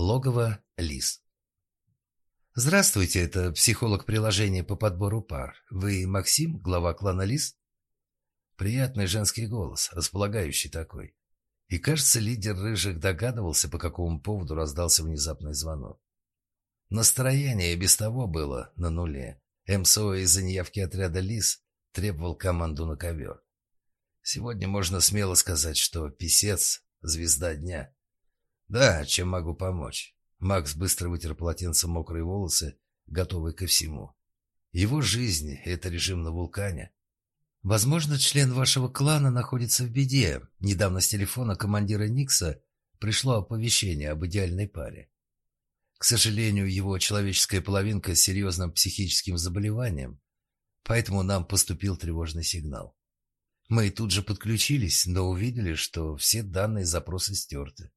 Логово Лис. Здравствуйте, это психолог приложения по подбору пар. Вы Максим, глава клана Лис? Приятный женский голос, располагающий такой. И, кажется, лидер рыжих догадывался, по какому поводу раздался внезапный звонок. Настроение без того было на нуле. МСО из-за неявки отряда «Лис» требовал команду на ковер. Сегодня можно смело сказать, что писец — звезда дня. «Да, чем могу помочь?» Макс быстро вытер полотенцем мокрые волосы, готовый ко всему. Его жизнь — это режим на вулкане. Возможно, член вашего клана находится в беде. Недавно с телефона командира Никса пришло оповещение об идеальной паре. К сожалению, его человеческая половинка с серьезным психическим заболеванием, поэтому нам поступил тревожный сигнал. Мы тут же подключились, но увидели, что все данные запроса стерты.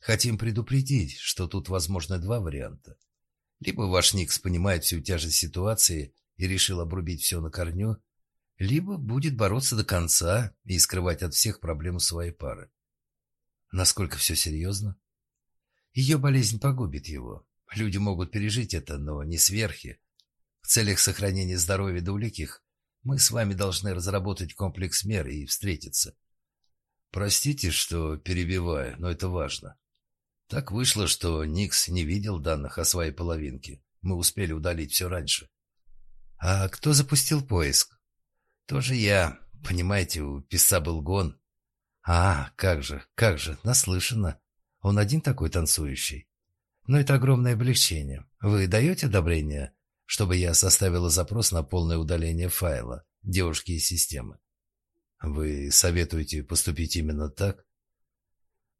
Хотим предупредить, что тут возможны два варианта. Либо ваш Никс понимает всю тяжесть ситуации и решил обрубить все на корню, либо будет бороться до конца и скрывать от всех проблему своей пары. Насколько все серьезно? Ее болезнь погубит его. Люди могут пережить это, но не сверхи. В целях сохранения здоровья двуликих мы с вами должны разработать комплекс мер и встретиться. Простите, что перебиваю, но это важно. Так вышло, что Никс не видел данных о своей половинке. Мы успели удалить все раньше. А кто запустил поиск? Тоже я. Понимаете, у писца был гон. А, как же, как же, наслышано. Он один такой танцующий. Но это огромное облегчение. Вы даете одобрение, чтобы я составила запрос на полное удаление файла девушки из системы? Вы советуете поступить именно так?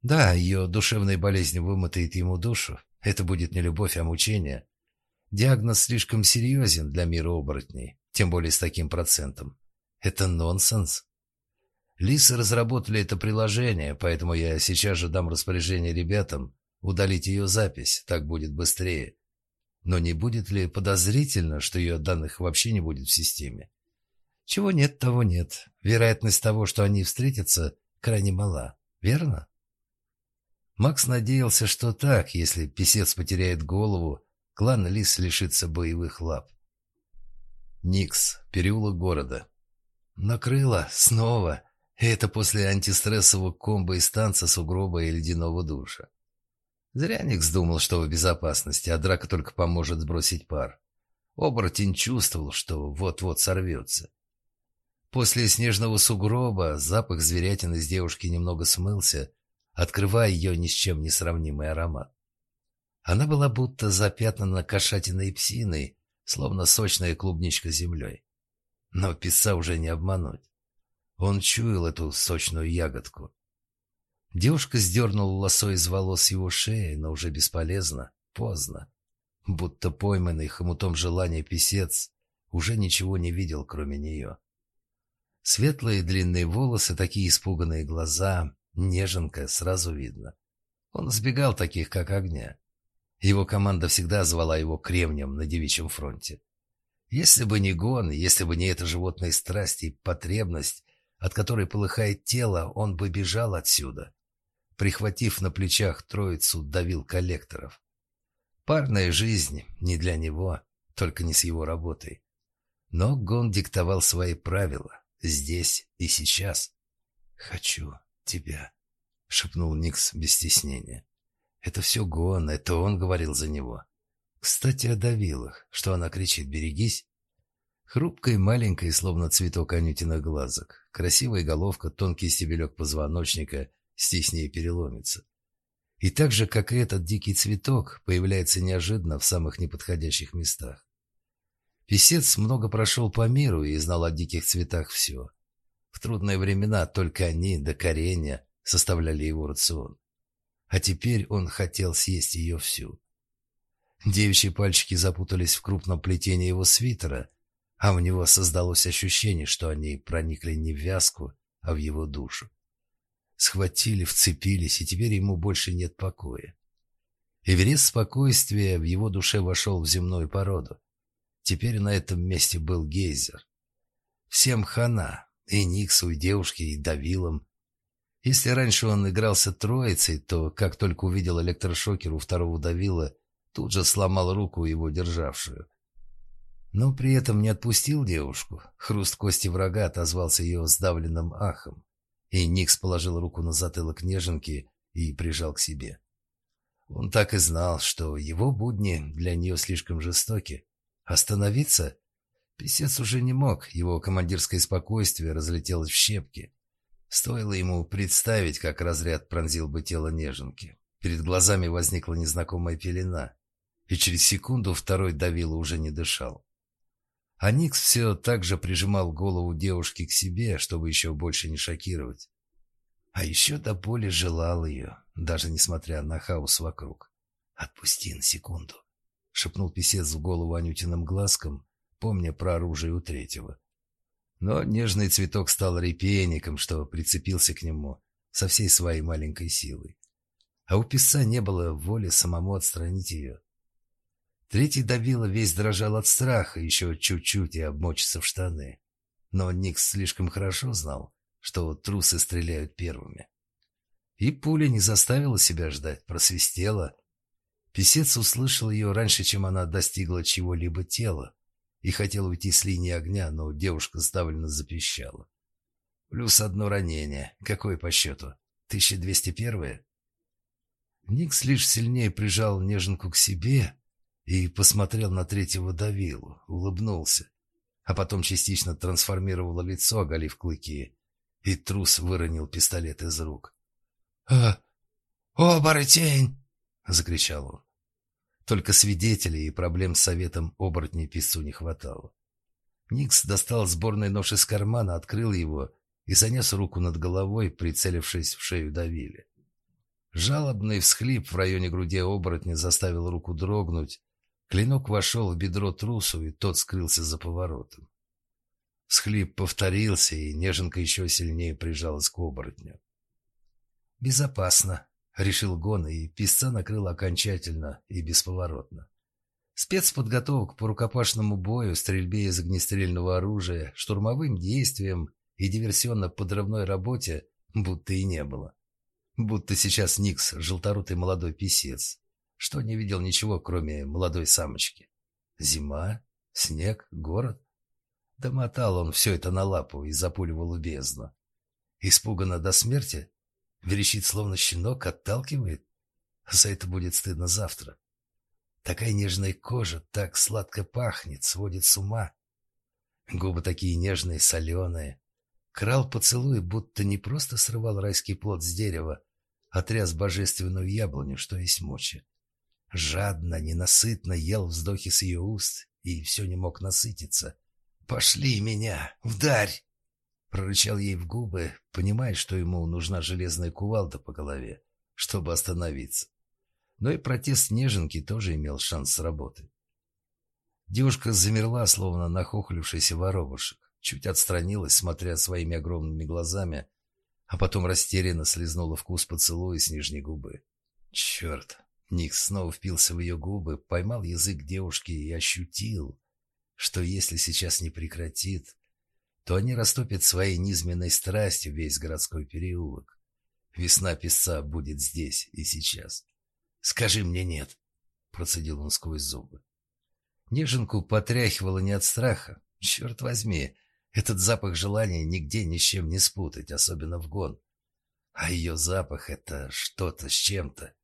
Да, ее душевная болезнь вымотает ему душу. Это будет не любовь, а мучение. Диагноз слишком серьезен для мира оборотней, тем более с таким процентом. Это нонсенс. Лисы разработали это приложение, поэтому я сейчас же дам распоряжение ребятам удалить ее запись, так будет быстрее. Но не будет ли подозрительно, что ее данных вообще не будет в системе? Чего нет, того нет. Вероятность того, что они встретятся, крайне мала. Верно? Макс надеялся, что так, если писец потеряет голову, клан Лис лишится боевых лап. Никс, переулок города. Накрыло, снова. Это после антистрессового комбо из танца, сугроба и ледяного душа. Зря Никс думал, что в безопасности, а драка только поможет сбросить пар. Оборотень чувствовал, что вот-вот сорвется. После снежного сугроба запах зверятины с девушки немного смылся, открывая ее ни с чем не сравнимый аромат. Она была будто запятнана кошатиной псиной, словно сочная клубничка землей. Но писа уже не обмануть. Он чуял эту сочную ягодку. Девушка сдернула лосо из волос его шеи, но уже бесполезно, поздно. Будто пойманный хомутом желания писец уже ничего не видел, кроме нее. Светлые длинные волосы, такие испуганные глаза, Неженка, сразу видно. Он сбегал таких, как огня. Его команда всегда звала его кремнем на девичьем фронте. Если бы не гон, если бы не эта животная страсть и потребность, от которой полыхает тело, он бы бежал отсюда. Прихватив на плечах троицу, давил коллекторов. Парная жизнь не для него, только не с его работой. Но Гон диктовал свои правила, здесь и сейчас. «Хочу, тебя», — шепнул Никс без стеснения. «Это все Гон, это он говорил за него. Кстати, о Давилах, что она кричит «берегись». Хрупкая, маленькая, словно цветок анютиных глазок. Красивая головка, тонкий стебелек позвоночника, стеснее переломится. И так же, как и этот дикий цветок, появляется неожиданно в самых неподходящих местах. Песец много прошел по миру и знал о диких цветах все. В трудные времена только они до коренья составляли его рацион. А теперь он хотел съесть ее всю. Девичьи пальчики запутались в крупном плетении его свитера, а у него создалось ощущение, что они проникли не в вязку, а в его душу. Схватили, вцепились, и теперь ему больше нет покоя. Эверест спокойствия в его душе вошел в земную породу. Теперь на этом месте был гейзер. Всем хана, и Никсу, и девушке, и Давилам. Если раньше он игрался троицей, то как только увидел электрошокер у второго давила, тут же сломал руку его державшую. Но при этом не отпустил девушку. Хруст кости врага отозвался ее сдавленным ахом. И Никс положил руку на затылок неженки и прижал к себе. Он так и знал, что его будни для нее слишком жестоки. Остановиться? Песец уже не мог, его командирское спокойствие разлетелось в щепки. Стоило ему представить, как разряд пронзил бы тело неженки. Перед глазами возникла незнакомая пелена, и через секунду второй давило уже не дышал. А Никс все так же прижимал голову девушки к себе, чтобы еще больше не шокировать. А еще до боли желал ее, даже несмотря на хаос вокруг. «Отпусти на секунду», — шепнул писец в голову Анютиным глазком, помня про оружие у третьего. Но нежный цветок стал репейником, что прицепился к нему со всей своей маленькой силой. А у писца не было воли самому отстранить ее. Третий добило весь дрожал от страха, еще чуть-чуть и обмочится в штаны. Но Никс слишком хорошо знал, что трусы стреляют первыми. И пуля не заставила себя ждать, просвистела. Песец услышал ее раньше, чем она достигла чего-либо тела и хотел уйти с линии огня, но девушка сдавленно запищала. «Плюс одно ранение. Какое по счету? 1201-е?» Никс лишь сильнее прижал неженку к себе и посмотрел на третьего Давилу, улыбнулся, а потом частично трансформировало лицо, оголив клыки, и трус выронил пистолет из рук. «А, оборотень!» — закричал он. Только свидетелей и проблем с советом оборотней писцу не хватало. Никс достал сборный нож из кармана, открыл его и занес руку над головой, прицелившись в шею Давили. Жалобный всхлип в районе груди оборотня заставил руку дрогнуть. Клинок вошел в бедро трусу, и тот скрылся за поворотом. Схлип повторился, и неженка еще сильнее прижалась к оборотню. «Безопасно», решил Гон, и писца накрыл окончательно и бесповоротно. Спецподготовок по рукопашному бою, стрельбе из огнестрельного оружия, штурмовым действиям и диверсионно-подрывной работе будто и не было. Будто сейчас Никс – желторутый молодой писец, что не видел ничего, кроме молодой самочки. Зима, снег, город. Домотал он все это на лапу и запуливал в бездну. Испуганно до смерти Верещит, словно щенок, отталкивает. За это будет стыдно завтра. Такая нежная кожа, так сладко пахнет, сводит с ума. Губы такие нежные, соленые. Крал поцелуй, будто не просто срывал райский плод с дерева, а тряс божественную яблоню, что есть мочи. Жадно, ненасытно ел вздохи с ее уст и все не мог насытиться. «Пошли меня! Вдарь!» Прорычал ей в губы, понимая, что ему нужна железная кувалда по голове, чтобы остановиться. Но и протест неженки тоже имел шанс сработать. Девушка замерла, словно нахохлившийся воробушек, чуть отстранилась, смотря своими огромными глазами, а потом растерянно слезнула вкус поцелуя с нижней губы. Черт! Никс снова впился в ее губы, поймал язык девушки и ощутил, что если сейчас не прекратит, то они растопят своей низменной страстью весь городской переулок. Весна песца будет здесь и сейчас. Скажи мне нет, процедил он сквозь зубы. Неженку потряхивало не от страха. Черт возьми, этот запах желания нигде ни с чем не спутать, особенно в гон. А ее запах — это что-то с чем-то.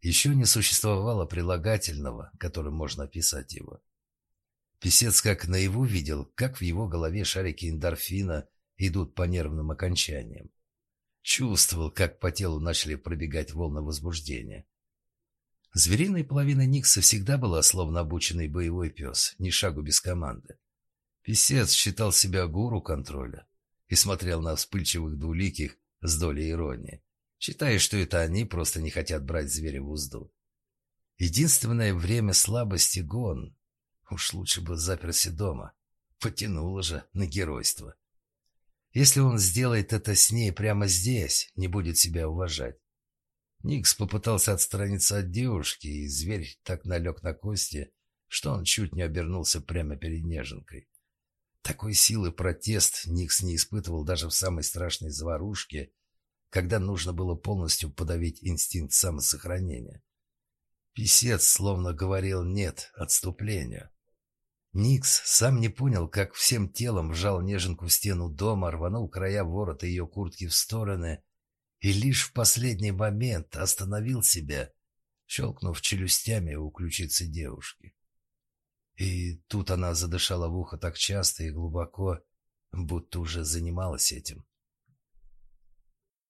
Еще не существовало прилагательного, которым можно описать его. Песец как наяву видел, как в его голове шарики эндорфина идут по нервным окончаниям. Чувствовал, как по телу начали пробегать волны возбуждения. Звериной половина Никса всегда была словно обученный боевой пес, ни шагу без команды. Песец считал себя гуру контроля и смотрел на вспыльчивых двуликих с долей иронии, считая, что это они просто не хотят брать зверя в узду. Единственное время слабости — гон, Уж лучше бы заперся дома. Потянуло же на геройство. Если он сделает это с ней прямо здесь, не будет себя уважать. Никс попытался отстраниться от девушки, и зверь так налег на кости, что он чуть не обернулся прямо перед неженкой. Такой силы протест Никс не испытывал даже в самой страшной заварушке, когда нужно было полностью подавить инстинкт самосохранения. Писец словно говорил «нет» отступлению. Никс сам не понял, как всем телом вжал неженку в стену дома, рванул края ворота ее куртки в стороны и лишь в последний момент остановил себя, щелкнув челюстями у ключицы девушки. И тут она задышала в ухо так часто и глубоко, будто уже занималась этим.